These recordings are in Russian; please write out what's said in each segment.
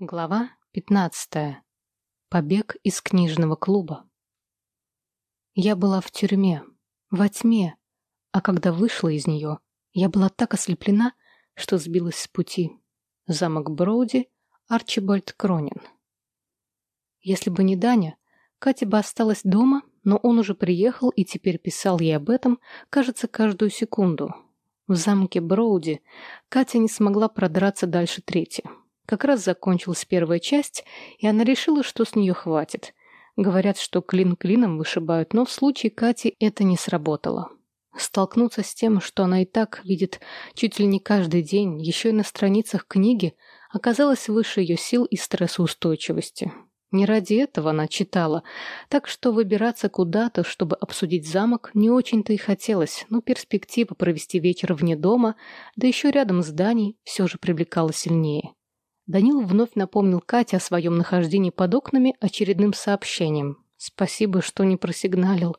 Глава 15. Побег из книжного клуба. Я была в тюрьме, во тьме, а когда вышла из нее, я была так ослеплена, что сбилась с пути. Замок Броуди, Арчибальд Кронин. Если бы не Даня, Катя бы осталась дома, но он уже приехал и теперь писал ей об этом, кажется, каждую секунду. В замке Броуди Катя не смогла продраться дальше третьей. Как раз закончилась первая часть, и она решила, что с нее хватит. Говорят, что клин клином вышибают, но в случае Кати это не сработало. Столкнуться с тем, что она и так видит чуть ли не каждый день, еще и на страницах книги, оказалось выше ее сил и стрессоустойчивости. Не ради этого она читала, так что выбираться куда-то, чтобы обсудить замок, не очень-то и хотелось, но перспектива провести вечер вне дома, да еще рядом с Даней, все же привлекала сильнее. Данил вновь напомнил Кате о своем нахождении под окнами очередным сообщением. «Спасибо, что не просигналил».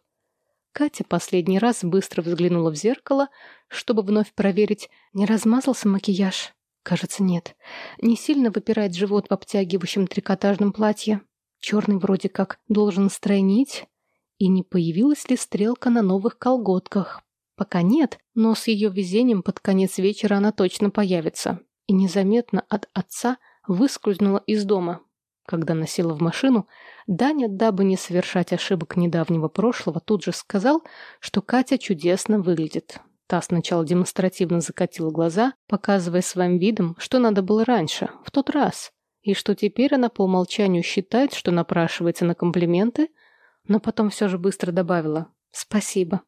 Катя последний раз быстро взглянула в зеркало, чтобы вновь проверить, не размазался макияж. Кажется, нет. Не сильно выпирает живот в обтягивающем трикотажном платье. Черный вроде как должен стройнить. И не появилась ли стрелка на новых колготках? Пока нет, но с ее везением под конец вечера она точно появится и незаметно от отца выскользнула из дома. Когда носила в машину, Даня, дабы не совершать ошибок недавнего прошлого, тут же сказал, что Катя чудесно выглядит. Та сначала демонстративно закатила глаза, показывая своим видом, что надо было раньше, в тот раз, и что теперь она по умолчанию считает, что напрашивается на комплименты, но потом все же быстро добавила «спасибо».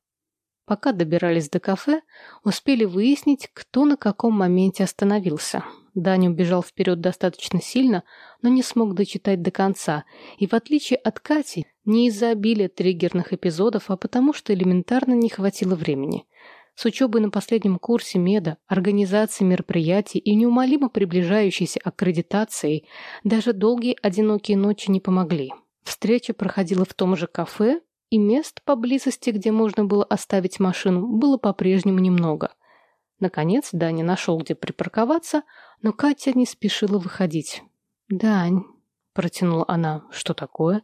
Пока добирались до кафе, успели выяснить, кто на каком моменте остановился. Даня убежал вперед достаточно сильно, но не смог дочитать до конца, и в отличие от Кати, не из-за обилия триггерных эпизодов, а потому что элементарно не хватило времени. С учебой на последнем курсе меда, организацией мероприятий и неумолимо приближающейся аккредитацией даже долгие одинокие ночи не помогли. Встреча проходила в том же кафе, и мест поблизости, где можно было оставить машину, было по-прежнему немного. Наконец Даня нашел, где припарковаться, но Катя не спешила выходить. «Дань», — протянула она, — «что такое?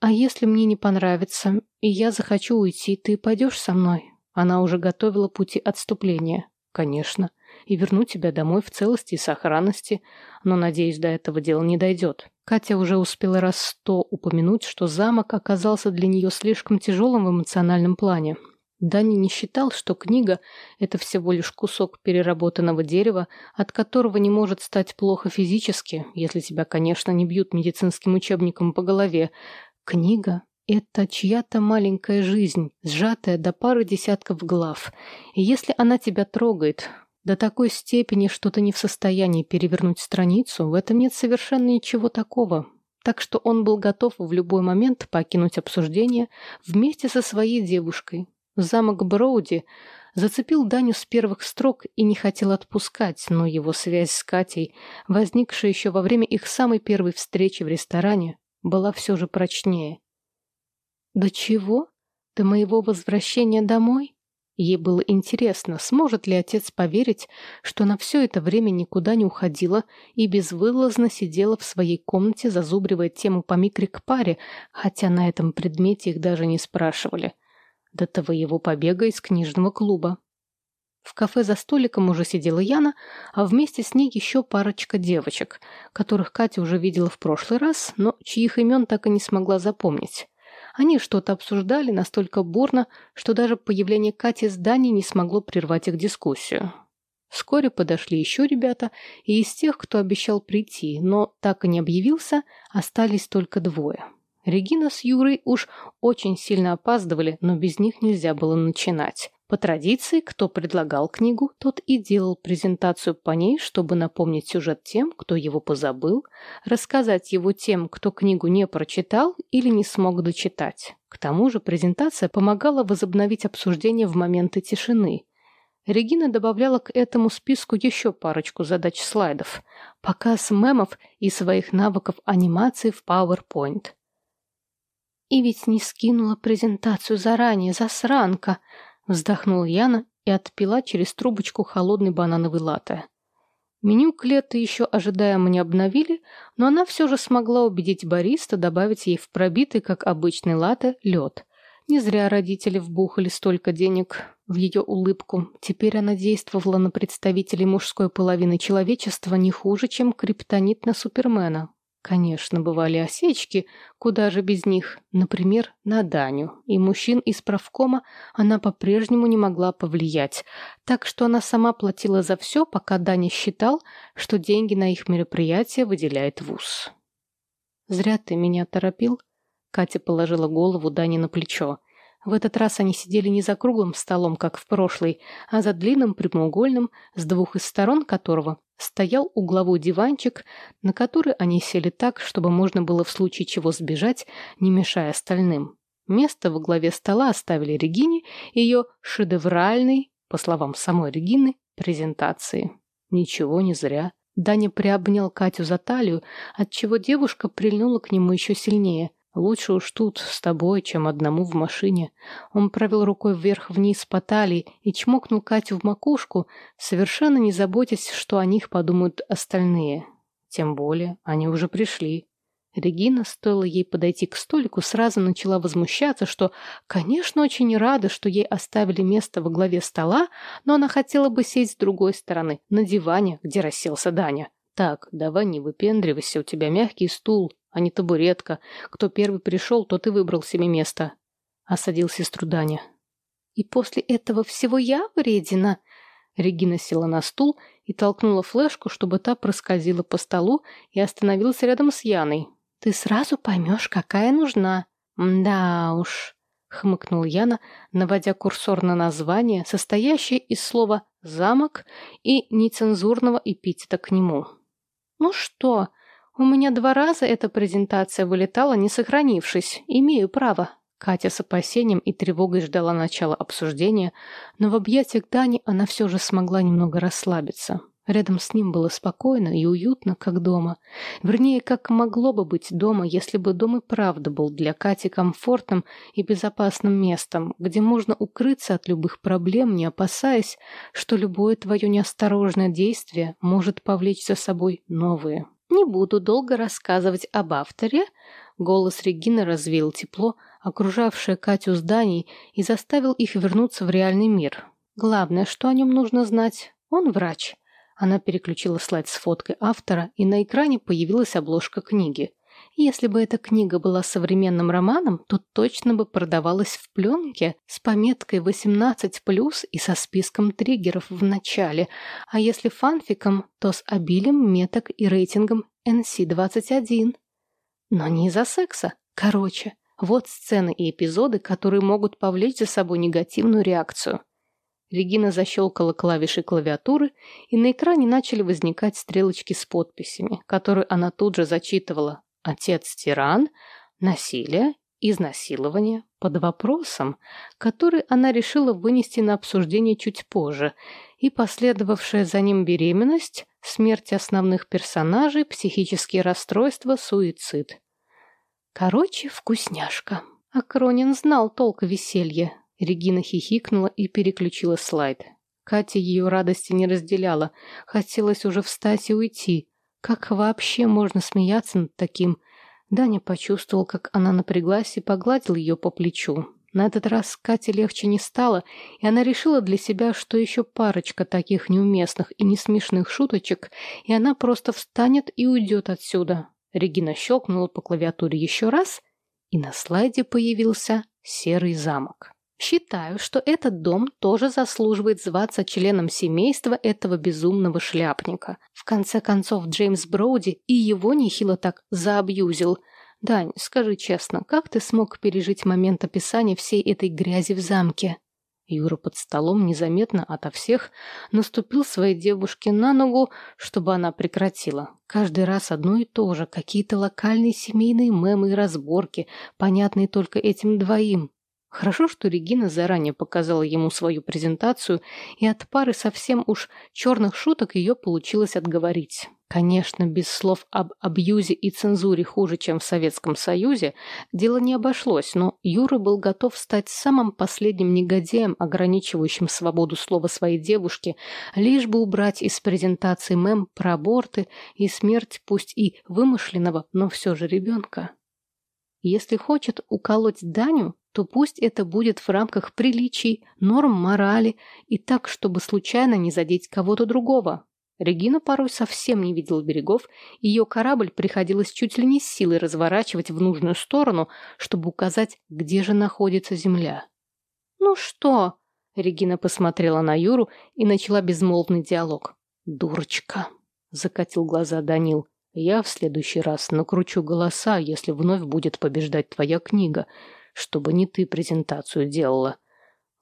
А если мне не понравится, и я захочу уйти, ты пойдешь со мной?» Она уже готовила пути отступления. «Конечно. И верну тебя домой в целости и сохранности, но, надеюсь, до этого дела не дойдет». Катя уже успела раз сто упомянуть, что замок оказался для нее слишком тяжелым в эмоциональном плане. Дани не считал, что книга – это всего лишь кусок переработанного дерева, от которого не может стать плохо физически, если тебя, конечно, не бьют медицинским учебником по голове. Книга – это чья-то маленькая жизнь, сжатая до пары десятков глав. И если она тебя трогает, до такой степени, что ты не в состоянии перевернуть страницу, в этом нет совершенно ничего такого. Так что он был готов в любой момент покинуть обсуждение вместе со своей девушкой. Замок Броуди зацепил Даню с первых строк и не хотел отпускать, но его связь с Катей, возникшая еще во время их самой первой встречи в ресторане, была все же прочнее. «До чего? До моего возвращения домой?» Ей было интересно, сможет ли отец поверить, что на все это время никуда не уходила и безвылазно сидела в своей комнате, зазубривая тему по микре к паре, хотя на этом предмете их даже не спрашивали. До того его побега из книжного клуба. В кафе за столиком уже сидела Яна, а вместе с ней еще парочка девочек, которых Катя уже видела в прошлый раз, но чьих имен так и не смогла запомнить. Они что-то обсуждали настолько бурно, что даже появление Кати с Даней не смогло прервать их дискуссию. Вскоре подошли еще ребята, и из тех, кто обещал прийти, но так и не объявился, остались только двое. Регина с Юрой уж очень сильно опаздывали, но без них нельзя было начинать. По традиции, кто предлагал книгу, тот и делал презентацию по ней, чтобы напомнить сюжет тем, кто его позабыл, рассказать его тем, кто книгу не прочитал или не смог дочитать. К тому же презентация помогала возобновить обсуждение в моменты тишины. Регина добавляла к этому списку еще парочку задач-слайдов, показ мемов и своих навыков анимации в PowerPoint. И ведь не скинула презентацию заранее, засранка – Вздохнула Яна и отпила через трубочку холодный банановый латте. Меню Клетты еще ожидаемо не обновили, но она все же смогла убедить бариста добавить ей в пробитый, как обычный латте, лед. Не зря родители вбухали столько денег в ее улыбку. Теперь она действовала на представителей мужской половины человечества не хуже, чем криптонит на Супермена. Конечно, бывали осечки, куда же без них, например, на Даню, и мужчин из правкома она по-прежнему не могла повлиять, так что она сама платила за все, пока Даня считал, что деньги на их мероприятие выделяет вуз. «Зря ты меня торопил», — Катя положила голову Дане на плечо. В этот раз они сидели не за круглым столом, как в прошлый, а за длинным прямоугольным, с двух из сторон которого стоял угловой диванчик, на который они сели так, чтобы можно было в случае чего сбежать, не мешая остальным. Место во главе стола оставили Регине ее шедевральной, по словам самой Регины, презентации. Ничего не зря. Даня приобнял Катю за талию, отчего девушка прильнула к нему еще сильнее – Лучше уж тут, с тобой, чем одному в машине. Он провел рукой вверх-вниз по талии и чмокнул Катю в макушку, совершенно не заботясь, что о них подумают остальные. Тем более, они уже пришли. Регина, стоило ей подойти к столику, сразу начала возмущаться, что, конечно, очень рада, что ей оставили место во главе стола, но она хотела бы сесть с другой стороны, на диване, где расселся Даня. «Так, давай не выпендривайся, у тебя мягкий стул, а не табуретка. Кто первый пришел, тот и выбрал себе место», — осадил сестру Даня. «И после этого всего я вредина?» Регина села на стул и толкнула флешку, чтобы та проскользила по столу и остановилась рядом с Яной. «Ты сразу поймешь, какая нужна». «Да уж», — хмыкнул Яна, наводя курсор на название, состоящее из слова «замок» и нецензурного эпитета к нему. «Ну что?» У меня два раза эта презентация вылетала, не сохранившись. Имею право. Катя с опасением и тревогой ждала начала обсуждения, но в объятиях Дани она все же смогла немного расслабиться. Рядом с ним было спокойно и уютно, как дома. Вернее, как могло бы быть дома, если бы дом и правда был для Кати комфортным и безопасным местом, где можно укрыться от любых проблем, не опасаясь, что любое твое неосторожное действие может повлечь за собой новые. Не буду долго рассказывать об авторе. Голос Регины развеял тепло, окружавшее Катю зданий, и заставил их вернуться в реальный мир. Главное, что о нем нужно знать. Он врач. Она переключила слайд с фоткой автора, и на экране появилась обложка книги. Если бы эта книга была современным романом, то точно бы продавалась в пленке с пометкой 18+, и со списком триггеров в начале, а если фанфиком, то с обилием меток и рейтингом NC-21. Но не из-за секса. Короче, вот сцены и эпизоды, которые могут повлечь за собой негативную реакцию. Регина защелкала клавиши клавиатуры, и на экране начали возникать стрелочки с подписями, которые она тут же зачитывала, Отец-тиран, насилие, изнасилование под вопросом, который она решила вынести на обсуждение чуть позже, и последовавшая за ним беременность, смерть основных персонажей, психические расстройства, суицид. Короче, вкусняшка. А Кронин знал толк веселья. Регина хихикнула и переключила слайд. Катя ее радости не разделяла. Хотелось уже встать и уйти. Как вообще можно смеяться над таким? Даня почувствовал, как она напряглась и погладил ее по плечу. На этот раз Кате легче не стало, и она решила для себя, что еще парочка таких неуместных и несмешных шуточек, и она просто встанет и уйдет отсюда. Регина щелкнула по клавиатуре еще раз, и на слайде появился серый замок. Считаю, что этот дом тоже заслуживает зваться членом семейства этого безумного шляпника. В конце концов, Джеймс Броуди и его нехило так заабьюзил. Дань, скажи честно, как ты смог пережить момент описания всей этой грязи в замке? Юра под столом незаметно ото всех наступил своей девушке на ногу, чтобы она прекратила. Каждый раз одно и то же, какие-то локальные семейные мемы и разборки, понятные только этим двоим. Хорошо, что Регина заранее показала ему свою презентацию, и от пары совсем уж черных шуток ее получилось отговорить. Конечно, без слов об абьюзе и цензуре хуже, чем в Советском Союзе, дело не обошлось, но Юра был готов стать самым последним негодяем, ограничивающим свободу слова своей девушки, лишь бы убрать из презентации мем про аборты и смерть пусть и вымышленного, но все же ребенка. Если хочет уколоть Даню, то пусть это будет в рамках приличий, норм морали и так, чтобы случайно не задеть кого-то другого. Регина порой совсем не видела берегов, ее корабль приходилось чуть ли не с силой разворачивать в нужную сторону, чтобы указать, где же находится земля. «Ну что?» — Регина посмотрела на Юру и начала безмолвный диалог. «Дурочка!» — закатил глаза Данил. «Я в следующий раз накручу голоса, если вновь будет побеждать твоя книга, чтобы не ты презентацию делала».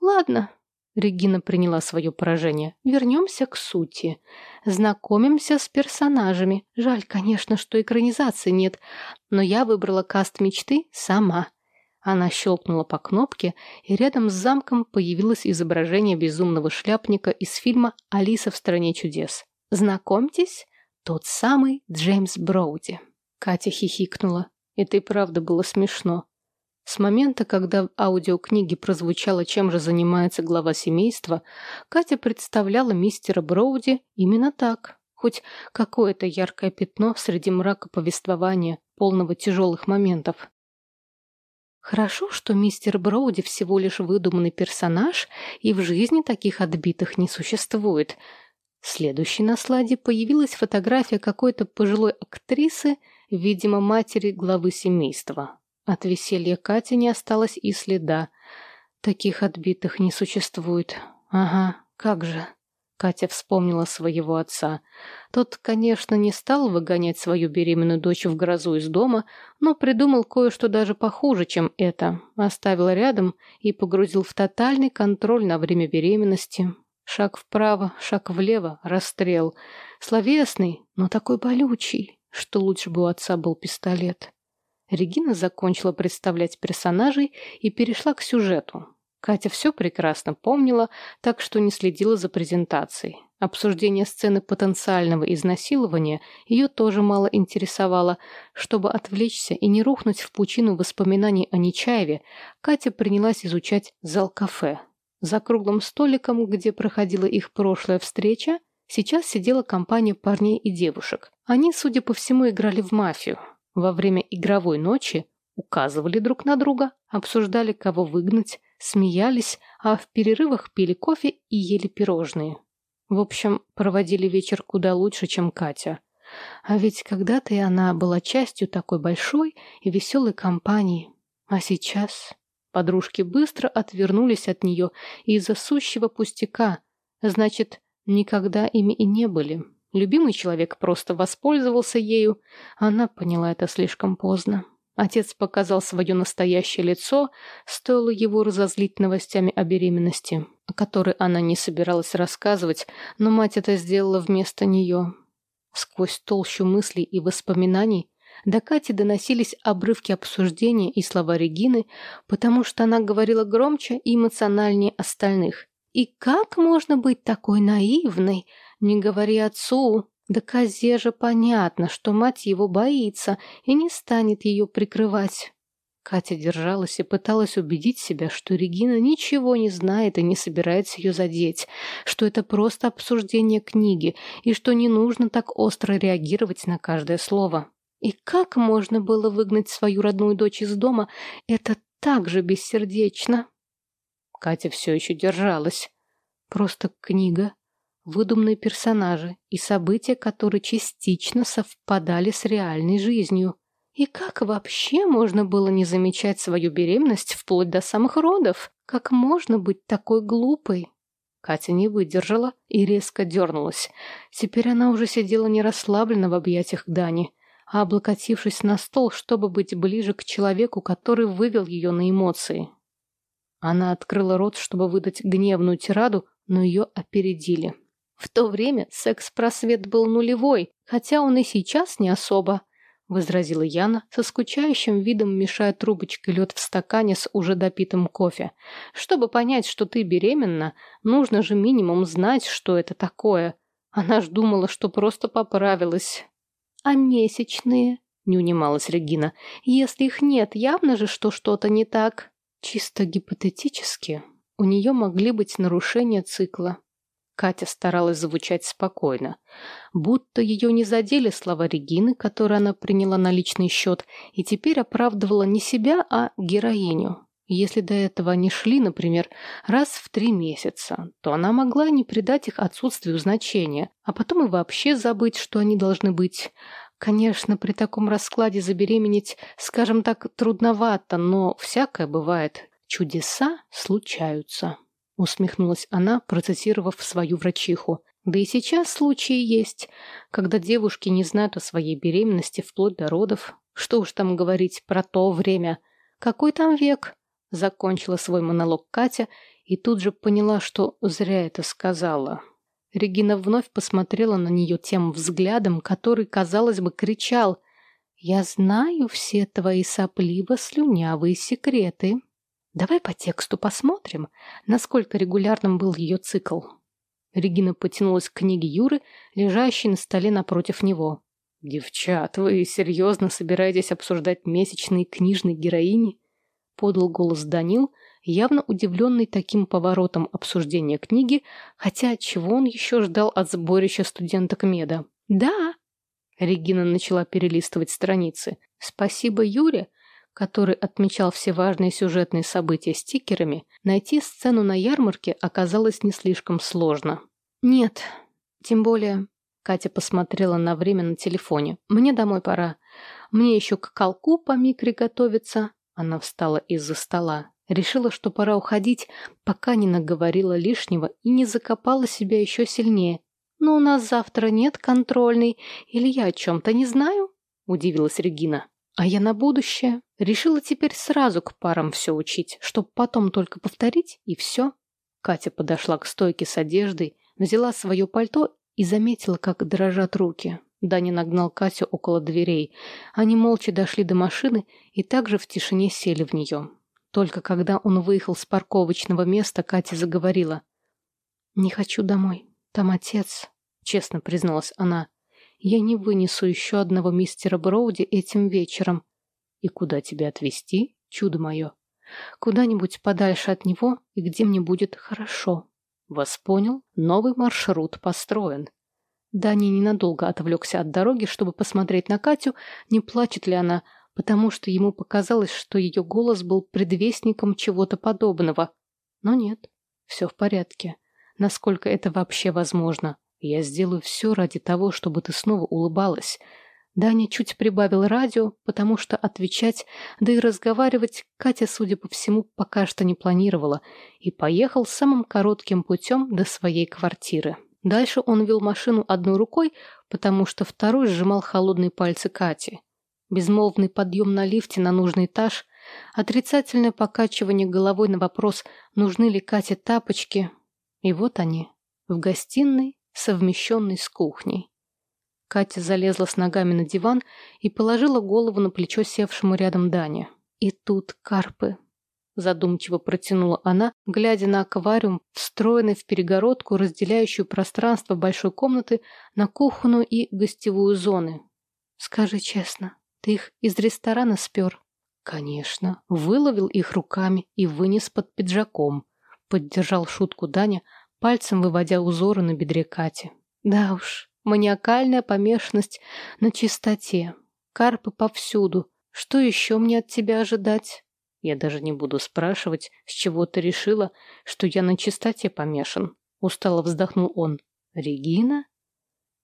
«Ладно», Регина приняла свое поражение. Вернемся к сути. Знакомимся с персонажами. Жаль, конечно, что экранизации нет, но я выбрала каст мечты сама. Она щелкнула по кнопке, и рядом с замком появилось изображение безумного шляпника из фильма «Алиса в стране чудес». Знакомьтесь, тот самый Джеймс Броуди. Катя хихикнула. Это и правда было смешно. С момента, когда в аудиокниге прозвучало, чем же занимается глава семейства, Катя представляла мистера Броуди именно так. Хоть какое-то яркое пятно среди мрака повествования, полного тяжелых моментов. Хорошо, что мистер Броуди всего лишь выдуманный персонаж, и в жизни таких отбитых не существует. Следующей на слайде появилась фотография какой-то пожилой актрисы, видимо, матери главы семейства. От веселья Кати не осталось и следа. Таких отбитых не существует. Ага, как же. Катя вспомнила своего отца. Тот, конечно, не стал выгонять свою беременную дочь в грозу из дома, но придумал кое-что даже похуже, чем это. Оставил рядом и погрузил в тотальный контроль на время беременности. Шаг вправо, шаг влево, расстрел. Словесный, но такой болючий, что лучше бы у отца был пистолет. Регина закончила представлять персонажей и перешла к сюжету. Катя все прекрасно помнила, так что не следила за презентацией. Обсуждение сцены потенциального изнасилования ее тоже мало интересовало. Чтобы отвлечься и не рухнуть в пучину воспоминаний о Нечаеве, Катя принялась изучать зал кафе. За круглым столиком, где проходила их прошлая встреча, сейчас сидела компания парней и девушек. Они, судя по всему, играли в мафию. Во время игровой ночи указывали друг на друга, обсуждали, кого выгнать, смеялись, а в перерывах пили кофе и ели пирожные. В общем, проводили вечер куда лучше, чем Катя. А ведь когда-то и она была частью такой большой и веселой компании. А сейчас подружки быстро отвернулись от нее из-за сущего пустяка. Значит, никогда ими и не были. Любимый человек просто воспользовался ею. Она поняла это слишком поздно. Отец показал свое настоящее лицо, стоило его разозлить новостями о беременности, о которой она не собиралась рассказывать, но мать это сделала вместо нее. Сквозь толщу мыслей и воспоминаний до Кати доносились обрывки обсуждения и слова Регины, потому что она говорила громче и эмоциональнее остальных. «И как можно быть такой наивной?» Не говори отцу. Да козе же понятно, что мать его боится и не станет ее прикрывать. Катя держалась и пыталась убедить себя, что Регина ничего не знает и не собирается ее задеть, что это просто обсуждение книги и что не нужно так остро реагировать на каждое слово. И как можно было выгнать свою родную дочь из дома? Это так же бессердечно. Катя все еще держалась. Просто книга выдуманные персонажи и события, которые частично совпадали с реальной жизнью. И как вообще можно было не замечать свою беременность вплоть до самых родов? Как можно быть такой глупой? Катя не выдержала и резко дернулась. Теперь она уже сидела не расслабленно в объятиях Дани, а облокотившись на стол, чтобы быть ближе к человеку, который вывел ее на эмоции. Она открыла рот, чтобы выдать гневную тираду, но ее опередили. В то время секс-просвет был нулевой, хотя он и сейчас не особо, — возразила Яна, со скучающим видом мешая трубочкой лед в стакане с уже допитым кофе. «Чтобы понять, что ты беременна, нужно же минимум знать, что это такое. Она ж думала, что просто поправилась. А месячные? Не унималась Регина. Если их нет, явно же, что что-то не так. Чисто гипотетически у нее могли быть нарушения цикла. Катя старалась звучать спокойно, будто ее не задели слова Регины, которые она приняла на личный счет, и теперь оправдывала не себя, а героиню. Если до этого они шли, например, раз в три месяца, то она могла не придать их отсутствию значения, а потом и вообще забыть, что они должны быть. Конечно, при таком раскладе забеременеть, скажем так, трудновато, но всякое бывает. Чудеса случаются. Усмехнулась она, процессировав свою врачиху. Да и сейчас случаи есть, когда девушки не знают о своей беременности вплоть до родов. Что уж там говорить про то время. Какой там век? Закончила свой монолог Катя и тут же поняла, что зря это сказала. Регина вновь посмотрела на нее тем взглядом, который, казалось бы, кричал «Я знаю все твои сопливо-слюнявые секреты. Давай по тексту посмотрим, насколько регулярным был ее цикл». Регина потянулась к книге Юры, лежащей на столе напротив него. «Девчат, вы серьезно собираетесь обсуждать месячные книжной героини?» Подал голос Данил, явно удивленный таким поворотом обсуждения книги, хотя чего он еще ждал от сборища студенток меда. «Да!» Регина начала перелистывать страницы. «Спасибо Юре!» который отмечал все важные сюжетные события стикерами, найти сцену на ярмарке оказалось не слишком сложно. «Нет, тем более...» Катя посмотрела на время на телефоне. «Мне домой пора. Мне еще к колку по микре готовиться, она встала из-за стола. Решила, что пора уходить, пока не наговорила лишнего и не закопала себя еще сильнее. «Но у нас завтра нет контрольной, или я о чем-то не знаю?» – удивилась Регина. «А я на будущее. Решила теперь сразу к парам все учить, чтобы потом только повторить, и все». Катя подошла к стойке с одеждой, взяла свое пальто и заметила, как дрожат руки. Даня нагнал Катю около дверей. Они молча дошли до машины и также в тишине сели в нее. Только когда он выехал с парковочного места, Катя заговорила. «Не хочу домой. Там отец», — честно призналась она. «Я не вынесу еще одного мистера Броуди этим вечером». «И куда тебя отвезти, чудо мое?» «Куда-нибудь подальше от него и где мне будет хорошо». «Вас понял? Новый маршрут построен». Дани ненадолго отвлекся от дороги, чтобы посмотреть на Катю, не плачет ли она, потому что ему показалось, что ее голос был предвестником чего-то подобного. Но нет, все в порядке. Насколько это вообще возможно? Я сделаю все ради того, чтобы ты снова улыбалась. Даня чуть прибавил радио, потому что отвечать, да и разговаривать Катя, судя по всему, пока что не планировала, и поехал самым коротким путем до своей квартиры. Дальше он вел машину одной рукой, потому что второй сжимал холодные пальцы Кати. Безмолвный подъем на лифте на нужный этаж, отрицательное покачивание головой на вопрос, нужны ли Кате тапочки. И вот они, в гостиной, совмещенной с кухней. Катя залезла с ногами на диван и положила голову на плечо севшему рядом Дане. И тут карпы задумчиво протянула она, глядя на аквариум, встроенный в перегородку, разделяющую пространство большой комнаты на кухонную и гостевую зоны. «Скажи честно, ты их из ресторана спер?» «Конечно. Выловил их руками и вынес под пиджаком», — поддержал шутку Даня, пальцем выводя узоры на бедре Кати. «Да уж, маниакальная помешанность на чистоте. Карпы повсюду. Что еще мне от тебя ожидать?» Я даже не буду спрашивать, с чего ты решила, что я на чистоте помешан. Устало вздохнул он. Регина?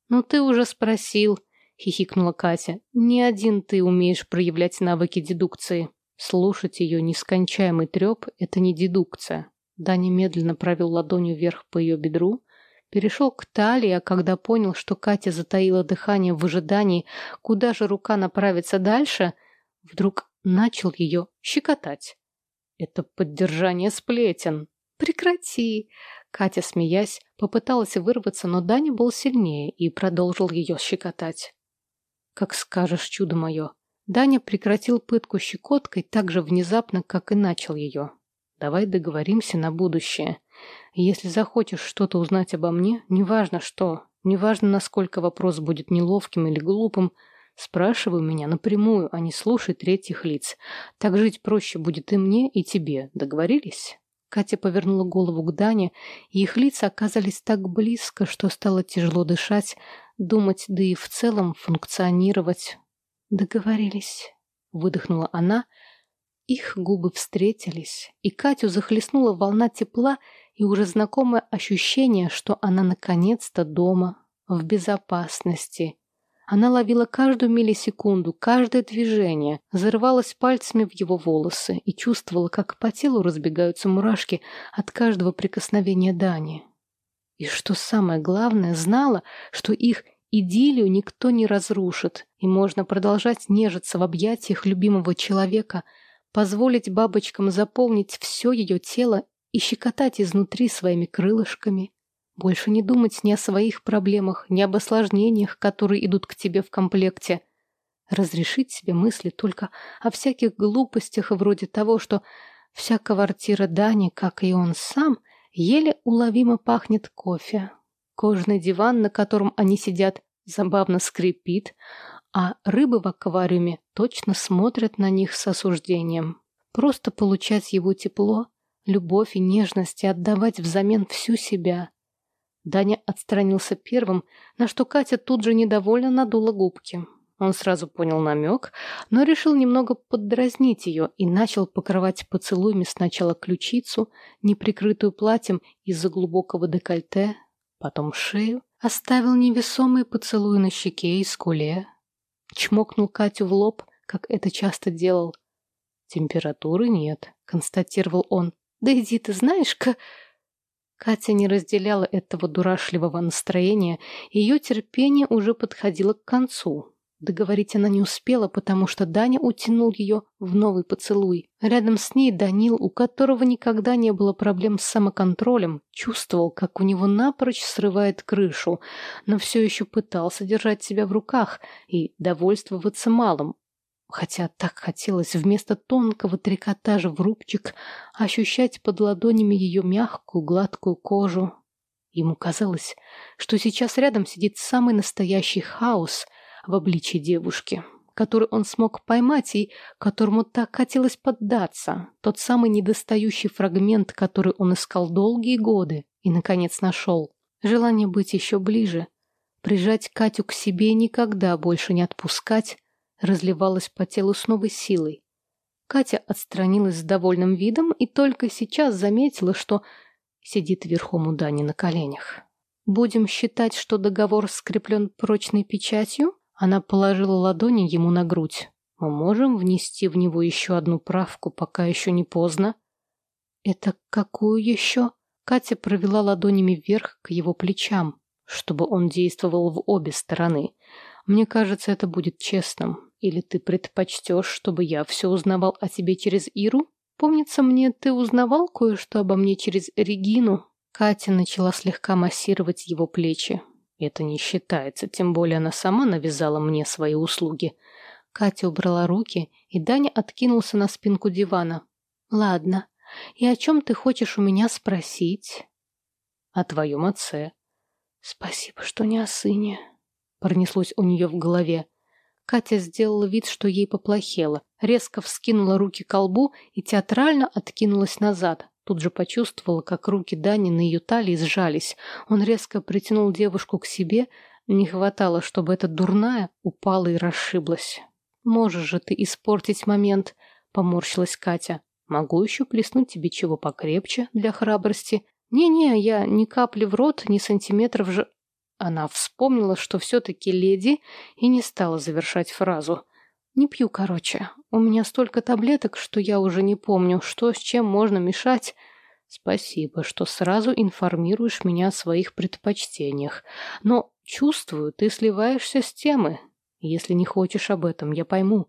Ну ты уже спросил, хихикнула Катя. Не один ты умеешь проявлять навыки дедукции. Слушать ее нескончаемый треп — это не дедукция. Даня медленно провел ладонью вверх по ее бедру, перешел к талии, а когда понял, что Катя затаила дыхание в ожидании, куда же рука направится дальше, вдруг начал ее щекотать. Это поддержание сплетен. Прекрати. Катя, смеясь, попыталась вырваться, но Даня был сильнее и продолжил ее щекотать. Как скажешь, чудо мое. Даня прекратил пытку щекоткой так же внезапно, как и начал ее. Давай договоримся на будущее. Если захочешь что-то узнать обо мне, неважно что, Неважно, насколько вопрос будет неловким или глупым, спрашивай меня напрямую, а не слушай третьих лиц. Так жить проще будет и мне, и тебе. Договорились? Катя повернула голову к Дане, и их лица оказались так близко, что стало тяжело дышать, думать, да и в целом функционировать. Договорились, выдохнула она. Их губы встретились, и Катю захлестнула волна тепла и уже знакомое ощущение, что она наконец-то дома, в безопасности. Она ловила каждую миллисекунду, каждое движение, зарывалась пальцами в его волосы и чувствовала, как по телу разбегаются мурашки от каждого прикосновения Дани. И что самое главное, знала, что их идиллию никто не разрушит, и можно продолжать нежиться в объятиях любимого человека, позволить бабочкам заполнить все ее тело и щекотать изнутри своими крылышками. Больше не думать ни о своих проблемах, ни об осложнениях, которые идут к тебе в комплекте. Разрешить себе мысли только о всяких глупостях вроде того, что вся квартира Дани, как и он сам, еле уловимо пахнет кофе. Кожаный диван, на котором они сидят, забавно скрипит, а рыбы в аквариуме точно смотрят на них с осуждением. Просто получать его тепло, любовь и нежность и отдавать взамен всю себя. Даня отстранился первым, на что Катя тут же недовольно надула губки. Он сразу понял намек, но решил немного поддразнить ее и начал покрывать поцелуями сначала ключицу, неприкрытую платьем из-за глубокого декольте, потом шею, оставил невесомые поцелуи на щеке и скуле, чмокнул Катю в лоб, как это часто делал. «Температуры нет», — констатировал он. «Да иди ты знаешь-ка...» Катя не разделяла этого дурашливого настроения, и ее терпение уже подходило к концу. Договорить она не успела, потому что Даня утянул ее в новый поцелуй. Рядом с ней Данил, у которого никогда не было проблем с самоконтролем, чувствовал, как у него напрочь срывает крышу, но все еще пытался держать себя в руках и довольствоваться малым, Хотя так хотелось вместо тонкого трикотажа в рубчик ощущать под ладонями ее мягкую, гладкую кожу. Ему казалось, что сейчас рядом сидит самый настоящий хаос в обличии девушки, который он смог поймать и которому так хотелось поддаться, тот самый недостающий фрагмент, который он искал долгие годы и, наконец, нашел. Желание быть еще ближе, прижать Катю к себе и никогда больше не отпускать, разливалась по телу с новой силой. Катя отстранилась с довольным видом и только сейчас заметила, что сидит верхом у Дани на коленях. «Будем считать, что договор скреплен прочной печатью?» Она положила ладони ему на грудь. «Мы можем внести в него еще одну правку, пока еще не поздно?» «Это какую еще?» Катя провела ладонями вверх к его плечам, чтобы он действовал в обе стороны. «Мне кажется, это будет честным. Или ты предпочтешь, чтобы я все узнавал о тебе через Иру? Помнится мне, ты узнавал кое-что обо мне через Регину?» Катя начала слегка массировать его плечи. «Это не считается, тем более она сама навязала мне свои услуги». Катя убрала руки, и Даня откинулся на спинку дивана. «Ладно. И о чем ты хочешь у меня спросить?» «О твоем отце». «Спасибо, что не о сыне», — пронеслось у нее в голове. Катя сделала вид, что ей поплохело, резко вскинула руки к колбу и театрально откинулась назад. Тут же почувствовала, как руки Дани на ее талии сжались. Он резко притянул девушку к себе. Не хватало, чтобы эта дурная упала и расшиблась. «Можешь же ты испортить момент», — поморщилась Катя. «Могу еще плеснуть тебе чего покрепче для храбрости. Не-не, я ни капли в рот, ни сантиметров же...» Она вспомнила, что все-таки леди, и не стала завершать фразу. «Не пью, короче. У меня столько таблеток, что я уже не помню, что с чем можно мешать». «Спасибо, что сразу информируешь меня о своих предпочтениях. Но, чувствую, ты сливаешься с темы. Если не хочешь об этом, я пойму».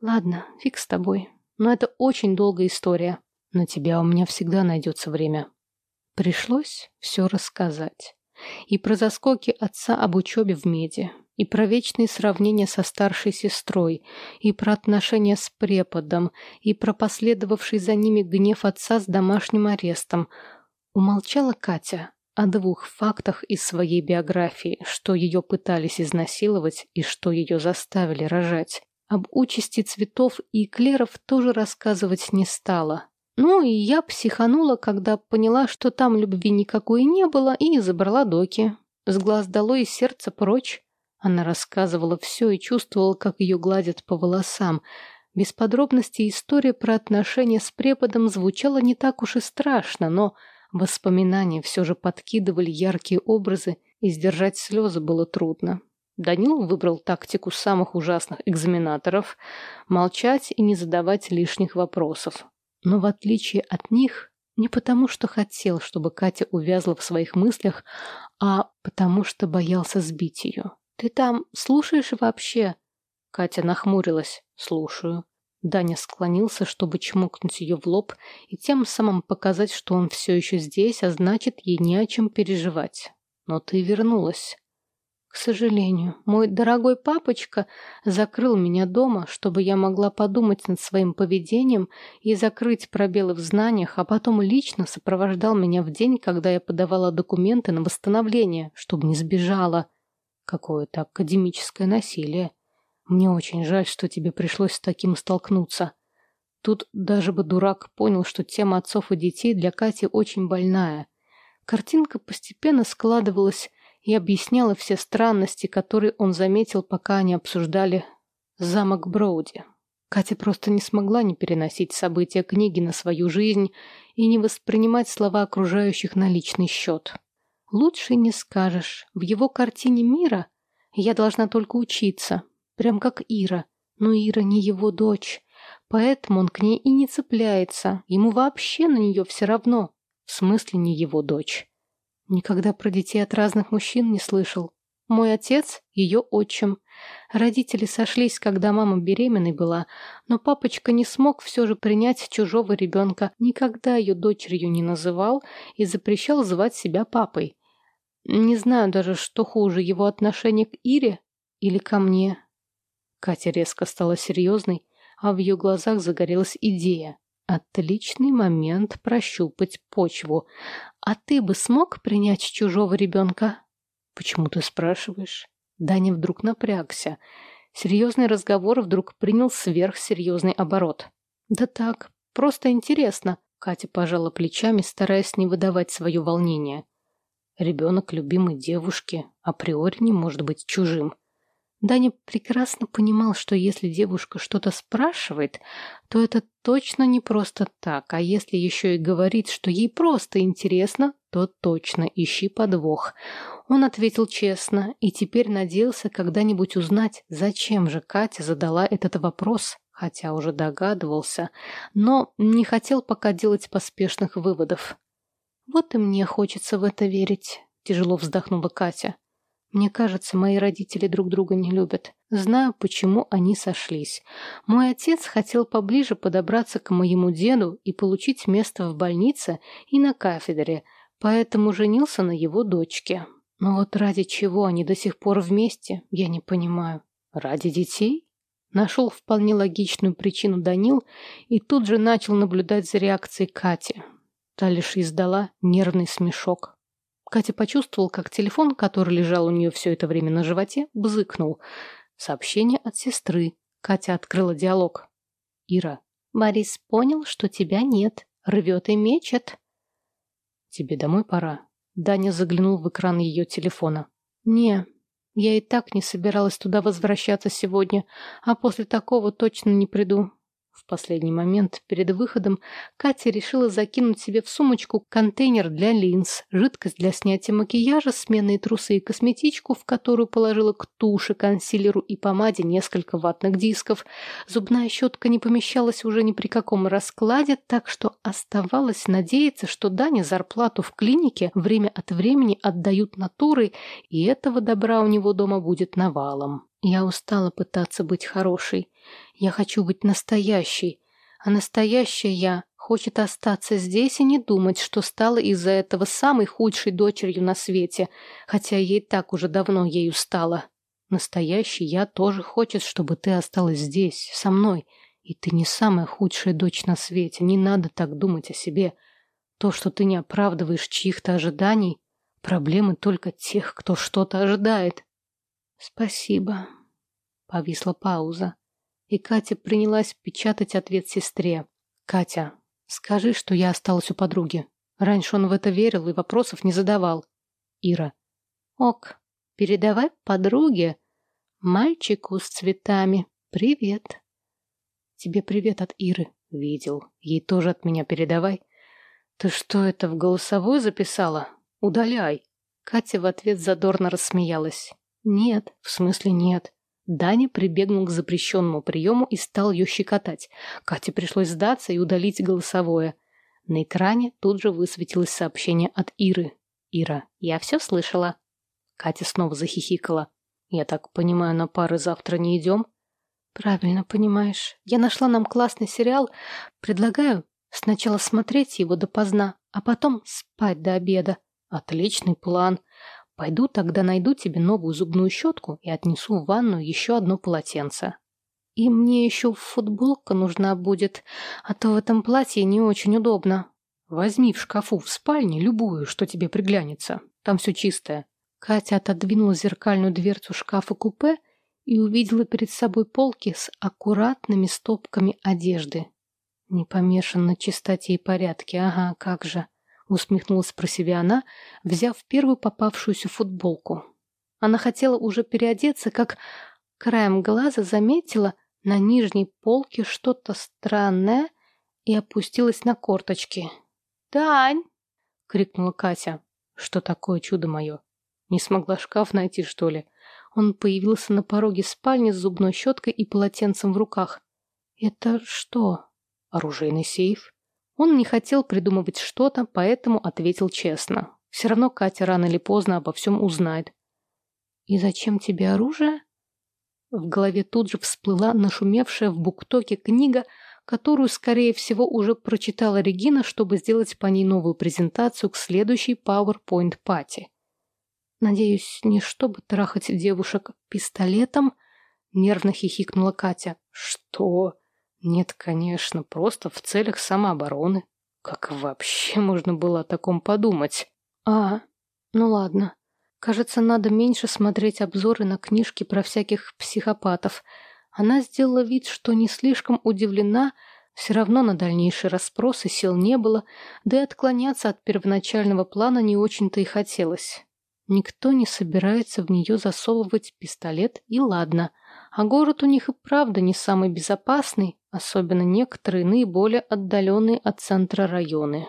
«Ладно, фиг с тобой. Но это очень долгая история. На тебя у меня всегда найдется время». Пришлось все рассказать. И про заскоки отца об учебе в меди, и про вечные сравнения со старшей сестрой, и про отношения с преподом, и про последовавший за ними гнев отца с домашним арестом. Умолчала Катя, о двух фактах из своей биографии, что ее пытались изнасиловать и что ее заставили рожать. Об участи цветов и эклеров тоже рассказывать не стала. Ну и я психанула, когда поняла, что там любви никакой не было, и забрала доки. С глаз долой и сердца прочь. Она рассказывала все и чувствовала, как ее гладят по волосам. Без подробностей история про отношения с преподом звучала не так уж и страшно, но Воспоминания все же подкидывали яркие образы, и сдержать слезы было трудно. Данил выбрал тактику самых ужасных экзаменаторов – молчать и не задавать лишних вопросов. Но в отличие от них, не потому что хотел, чтобы Катя увязла в своих мыслях, а потому что боялся сбить ее. «Ты там слушаешь вообще?» Катя нахмурилась. «Слушаю». Даня склонился, чтобы чмокнуть ее в лоб и тем самым показать, что он все еще здесь, а значит, ей не о чем переживать. Но ты вернулась. К сожалению, мой дорогой папочка закрыл меня дома, чтобы я могла подумать над своим поведением и закрыть пробелы в знаниях, а потом лично сопровождал меня в день, когда я подавала документы на восстановление, чтобы не сбежала. Какое-то академическое насилие. Мне очень жаль, что тебе пришлось с таким столкнуться. Тут даже бы дурак понял, что тема отцов и детей для Кати очень больная. Картинка постепенно складывалась и объясняла все странности, которые он заметил, пока они обсуждали замок Броуди. Катя просто не смогла не переносить события книги на свою жизнь и не воспринимать слова окружающих на личный счет. Лучше не скажешь. В его картине мира я должна только учиться, Прям как Ира. Но Ира не его дочь. Поэтому он к ней и не цепляется. Ему вообще на нее все равно. В смысле не его дочь. Никогда про детей от разных мужчин не слышал. Мой отец — ее отчим. Родители сошлись, когда мама беременной была, но папочка не смог все же принять чужого ребенка, никогда ее дочерью не называл и запрещал звать себя папой. Не знаю даже, что хуже, его отношение к Ире или ко мне. Катя резко стала серьезной, а в ее глазах загорелась идея. Отличный момент прощупать почву. А ты бы смог принять чужого ребенка? Почему ты спрашиваешь? Даня вдруг напрягся. Серьезный разговор вдруг принял сверхсерьезный оборот. Да так, просто интересно. Катя пожала плечами, стараясь не выдавать свое волнение. Ребенок любимой девушки априори не может быть чужим. Даня прекрасно понимал, что если девушка что-то спрашивает, то это точно не просто так, а если еще и говорит, что ей просто интересно, то точно ищи подвох. Он ответил честно и теперь надеялся когда-нибудь узнать, зачем же Катя задала этот вопрос, хотя уже догадывался, но не хотел пока делать поспешных выводов. «Вот и мне хочется в это верить», — тяжело вздохнула Катя. Мне кажется, мои родители друг друга не любят. Знаю, почему они сошлись. Мой отец хотел поближе подобраться к моему деду и получить место в больнице и на кафедре, поэтому женился на его дочке. Но вот ради чего они до сих пор вместе, я не понимаю. Ради детей? Нашел вполне логичную причину Данил и тут же начал наблюдать за реакцией Кати. Та лишь издала нервный смешок. Катя почувствовал, как телефон, который лежал у нее все это время на животе, бзыкнул. Сообщение от сестры. Катя открыла диалог. «Ира». «Борис понял, что тебя нет. Рвет и мечет». «Тебе домой пора». Даня заглянул в экран ее телефона. «Не, я и так не собиралась туда возвращаться сегодня, а после такого точно не приду. В последний момент, перед выходом, Катя решила закинуть себе в сумочку контейнер для линз, жидкость для снятия макияжа, сменные трусы и косметичку, в которую положила к туши, консилеру и помаде несколько ватных дисков. Зубная щетка не помещалась уже ни при каком раскладе, так что оставалось надеяться, что Даня зарплату в клинике время от времени отдают натурой, и этого добра у него дома будет навалом. Я устала пытаться быть хорошей. Я хочу быть настоящей. А настоящая я хочет остаться здесь и не думать, что стала из-за этого самой худшей дочерью на свете, хотя ей так уже давно ею стала. Настоящий я тоже хочет, чтобы ты осталась здесь, со мной. И ты не самая худшая дочь на свете, не надо так думать о себе. То, что ты не оправдываешь чьих-то ожиданий, Проблемы только тех, кто что-то ожидает. Спасибо. Повисла пауза. И Катя принялась печатать ответ сестре. Катя, скажи, что я осталась у подруги. Раньше он в это верил и вопросов не задавал. Ира. Ок, передавай подруге, мальчику с цветами, привет. Тебе привет от Иры. Видел. Ей тоже от меня передавай. Ты что это в голосовой записала? Удаляй. Катя в ответ задорно рассмеялась. Нет, в смысле нет. Даня прибегнул к запрещенному приему и стал ее щекотать. Кате пришлось сдаться и удалить голосовое. На экране тут же высветилось сообщение от Иры. «Ира, я все слышала». Катя снова захихикала. «Я так понимаю, на пары завтра не идем?» «Правильно понимаешь. Я нашла нам классный сериал. Предлагаю сначала смотреть его допоздна, а потом спать до обеда. Отличный план. Пойду тогда найду тебе новую зубную щетку и отнесу в ванную еще одно полотенце. И мне еще футболка нужна будет, а то в этом платье не очень удобно. Возьми в шкафу в спальне любую, что тебе приглянется. Там все чистое. Катя отодвинула зеркальную дверцу шкафа-купе и увидела перед собой полки с аккуратными стопками одежды. Не помешан на чистоте и порядке, ага, как же. Усмехнулась про себя она, взяв первую попавшуюся футболку. Она хотела уже переодеться, как краем глаза заметила на нижней полке что-то странное и опустилась на корточки. «Тань!» — крикнула Катя. «Что такое чудо мое? Не смогла шкаф найти, что ли?» Он появился на пороге спальни с зубной щеткой и полотенцем в руках. «Это что? Оружейный сейф?» Он не хотел придумывать что-то, поэтому ответил честно. Все равно Катя рано или поздно обо всем узнает. «И зачем тебе оружие?» В голове тут же всплыла нашумевшая в буктоке книга, которую, скорее всего, уже прочитала Регина, чтобы сделать по ней новую презентацию к следующей PowerPoint-пати. Надеюсь, не чтобы трахать девушек пистолетом, нервно хихикнула Катя. Что? Нет, конечно, просто в целях самообороны. Как вообще можно было о таком подумать? А, ну ладно. Кажется, надо меньше смотреть обзоры на книжки про всяких психопатов. Она сделала вид, что не слишком удивлена, все равно на дальнейшие расспросы сил не было, да и отклоняться от первоначального плана не очень-то и хотелось. Никто не собирается в нее засовывать пистолет, и ладно. А город у них и правда не самый безопасный, особенно некоторые наиболее отдаленные от центра районы.